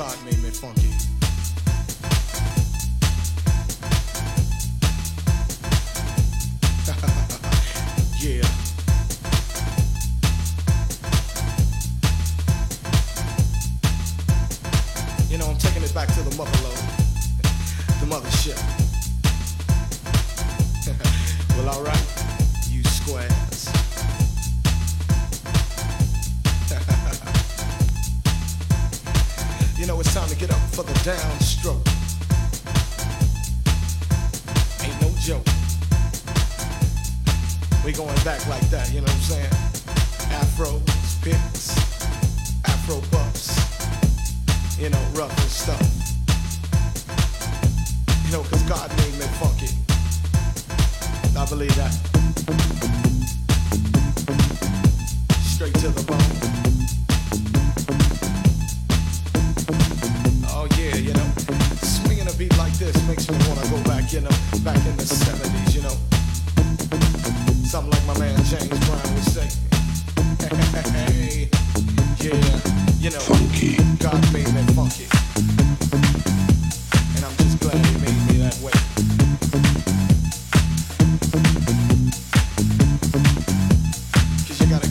God made me funky.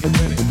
Cause you gotta get with it.